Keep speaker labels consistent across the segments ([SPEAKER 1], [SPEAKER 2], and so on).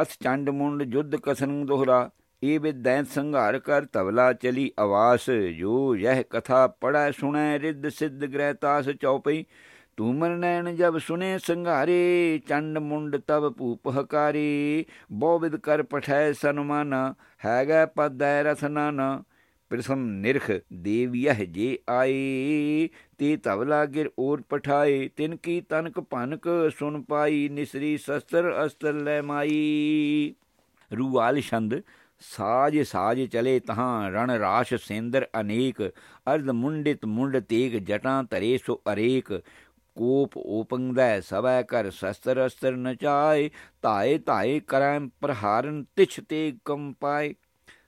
[SPEAKER 1] ਅਸ ਚੰਡ ਮੁੰਡ ਜੁਧ ਕਸਨ ਦੋਹਰਾ ਏ ਵਿਦੈਂਤ ਸੰਘਾਰ ਕਰ ਤਵਲਾ ਚਲੀ ਆਵਾਸ, ਜੋ ਯਹ ਕਥਾ ਪੜੈ ਸੁਣੈ ਰਿੱਧ ਸਿੱਧ ਗ੍ਰਹਿ ਤਾਸ ਚੌਪਈ ਤੂਮਰ ਨੈਣ ਜਬ ਸੁਨੇ ਸੰਘਾਰੇ, ਚੰਡ ਮੁੰਡ ਤਬ ਭੂਪ ਹਕਾਰੀ ਬੋਵਿਦ ਕਰ ਪਠੈ ਸਨਮਾਨਾ, ਹੈਗਾ ਪਦੈ ਰਸਨਾਨਾ ਪ੍ਰਸਮ ਨਿਰਖ ਦੇਵ ਯਹ ਜੇ ਆਏ, ਤੇ ਤਵਲਾ ਗਿਰ ਔਰ ਪਠਾਏ, ਤਿਨ ਕੀ ਤਨਕ ਭਨਕ ਸੁਨ ਪਾਈ, ਨਿਸਰੀ ਸ਼ਸਤਰ ਅਸਤਰ ਲੈ ਮਾਈ। ਰੂਵਾਲ ਛੰਦ, ਸਾਜ ਸਾਜ ਚਲੇ ਤਹਾਂ, ਰਣ ਰਾਸ਼ ਸੇਂਦਰ ਅਨੇਕ, ਅਰਧ ਮੁੰਡਿਤ ਮੁੰਡ ਤੇਗ ਜਟਾਂ ਤਰੇ ਸੋ ਅਰੇਕ। ਕੋਪ ਓਪੰਗਦੈ ਸਵੈ ਕਰ ਸ਼ਸਤਰ ਅਸਤਰ ਨਚਾਏ, ਧਾਏ ਧਾਏ ਕਰੈ ਪ੍ਰਹਾਰਨ ਤਿਛ ਤੇ ਕੰਪਾਏ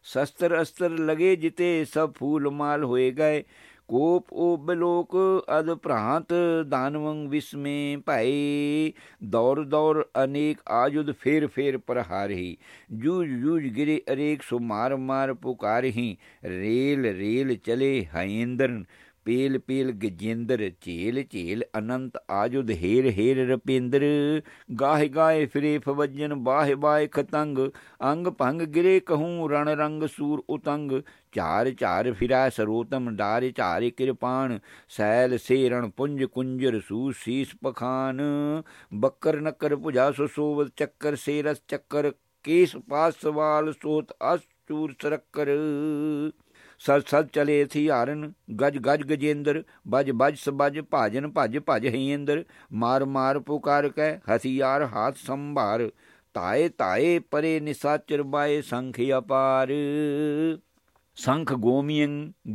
[SPEAKER 1] ਸ਼ਸਤਰ ਅਸਤਰ ਲਗੇ ਜਿਤੇ ਸਭ ਫੂਲ ਮਾਲ ਹੋਏ ਗਏ। ਕੋਪ ਉਹ ਬਲੋਕ ਅਦ ਭ੍ਰਾਂਤ ਦਾਨਵੰ ਵਿਸਮੇ ਭਈ ਦੌਰ ਦੌਰ ਅਨੇਕ ਆਜੁਦ ਫੇਰ ਫੇਰ ਪ੍ਰਹਾਰਹੀ। ਜੂਜ ਜੂਜ ਗਿਰੇ ਅਰੇਕ ਸੋ ਮਾਰ ਮਾਰ ਪੁਕਾਰਹੀ। ਰੇਲ ਰੇਲ ਚਲੇ ਹਇੰਦਰਨ ਪੇਲ ਪੇਲ ਗਜੇਂਦਰ, ਝੇਲ ਝੇਲ ਅਨੰਤ ਆਜੁਦ ਹੇਰ ਹੇਰ ਰਪਿੰਦਰ। ਗਾਹੇ ਗਾਏ ਫਿਰੇ ਫਵਜਨ, ਬਾਹੇ ਬਾਏ ਖਤੰਗ। ਅੰਗ ਭੰਗ ਗਿਰੇ ਕਹੂੰ, ਰਣ ਰੰਗ ਸੂਰ ਉਤੰਗ। ਚਾਰ ਚਾਰ ਫਿਰਾ ਸਰੋਤਮ, ਡਾਰੇ ਚਾਰੇ ਕਿਰਪਾਨ। ਸੈਲ ਸੇਰਣ ਪੁੰਜ ਕੁੰਜਰ ਸੂ ਸੀਸ ਪਖਾਨ। ਬੱਕਰ ਨਕਰ ਭੁਜਾ ਸੁਸੋਵ ਚੱਕਰ, ਸੇਰਸ ਚੱਕਰ, ਕੇਸ ਪਾਸ ਸਵਾਲ ਸੋਤ ਅਸ ਚੂਰ ਸਰਕਰ। ਸਰ ਸਰ ਚਲੇ ਥੀ ਗਜ ਗਜ ਗਜੇਂਦਰ, ਬਜ ਬਜ ਸਬਜ ਭਾਜਨ ਭਜ ਭਜ ਹੀਂਦਰ ਮਾਰ ਮਾਰ ਪੁਕਾਰ ਕੈ ਹਥਿਆਰ ਹਾਥ ਸੰਭਾਰ, ਤਾਏ ਤਾਏ ਪਰੇ ਨਿਸਾਚਰ ਬਾਏ ਸੰਖ ਅਪਾਰ। ਸੰਖ ਗੋਮੀਆਂ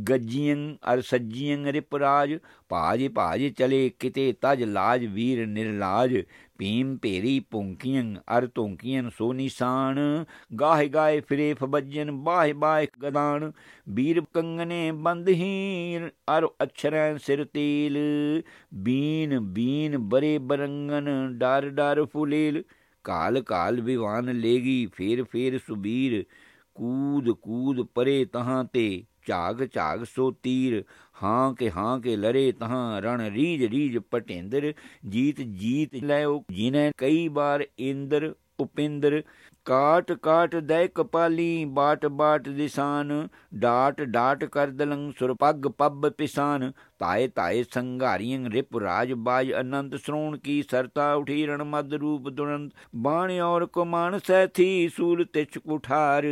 [SPEAKER 1] ਗੱਜੀਆਂ ਅਰ ਸੱਜੀਆਂ ਰਿਪਰਾਜ ਭਾਜ ਭਾਜ ਚਲੇ, ਕਿਤੇ ਤਜ ਲਾਜ ਵੀਰ ਨਿਰਲਾਜ, ਭੀਮ ਭੇਰੀ ਪੁੰਕੀਆਂ ਅਰ ਧੋਂਕੀਆਂ ਸੋ ਨਿਸ਼ਾਨ, ਗਾਹੇ ਗਾਏ ਫਿਰੇ ਫਬਜਨ, ਬਾਹੇ ਬਾਹੇ ਗਦਾਨ ਵੀਰ ਕੰਗਨੇ ਬੰਦਹੀਨ ਅਰ ਅਛਰੈ ਸਿਰ ਤੀਲ, ਬੀਨ ਬੀਨ ਬਰੇ ਬਰੰਗਨ, ਡਰ ਡਰ ਫੁਲੇਲ, ਕਾਲ ਕਾਲ ਵਿਵਾਨ ਲੇਗੀ, ਫੇਰ ਫੇਰ ਸੁਬੀਰ ਕੂਦ ਕੂਦ ਪਰੇ ਤਹਾਂ ਤੇ ਝਾਗ ਝਾਗ ਸੋ ਤੀਰ, ਹਾਂ ਕੇ ਹਾਂ ਕੇ ਲਰੇ ਤਹਾਂ ਰਣ ਰੀਜ ਰੀਜ ਪਟੇਂਦਰ, ਜੀਤ ਜੀਤ ਲੈਓ ਜਿਨੇ ਕਈ ਬਾਰ ਇੰਦਰ ਉਪਿੰਦਰ, ਕਾਟ ਕਾਟ ਦੈ ਕਪਾਲੀ ਬਾਟ ਬਾਟ ਦਿਸਾਨ, ਡਾਟ ਡਾਟ ਕਰ ਦਲੰ ਸੁਰਪੱਗ ਪੱਬ ਪਿਸਾਨ ਤਾਏ ਤਾਏ ਸੰਘਾਰੀਆਂ ਰਿਪ ਰਾਜ ਬਾਜ ਅਨੰਤ ਸ਼੍ਰੋਣ ਕੀ ਸਰਤਾ ਉਠੀ ਰਣ ਮਦ ਰੂਪ ਦੁਰੰਤ, ਬਾਣ ਔਰ ਕੁਮਾਨ ਸੈਥੀ ਸੂਲ ਤਿਛ ਕੁਠਾਰ,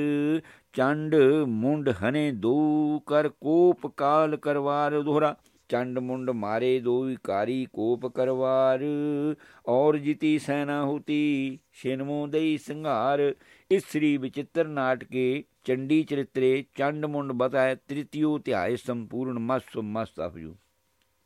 [SPEAKER 1] ਚੰਡ ਮੁੰਡ ਹਨੇ ਦੋ ਕਰ ਕੋਪ ਕਾਲ ਕਰਵਾਰ ਦੋਹਰਾ। ਚੰਡ ਮੁੰਡ ਮਾਰੇ ਦੋ ਵਿਕਾਰੀ ਕੋਪ ਕਰਵਾਰ। ਔਰ ਜਿਤੀ ਸੈਨਾ ਹੁਤੀ ਸ਼ਿਨਮੋ ਦਈ ਸੰਘਾਰ। ਇਸ ਸ੍ਰੀ ਵਿਚਿਤਰ ਨਾਟਕੇ ਚੰਡੀ ਚਰਿਤਰੇ ਚੰਡ ਮੁੰਡ ਬਤਾਏ ਤ੍ਰਿਤੀਯੋ ਧਿਆਏ ਸੰਪੂਰਨ ਮਸ ਮਸ ਅਫਜੂ।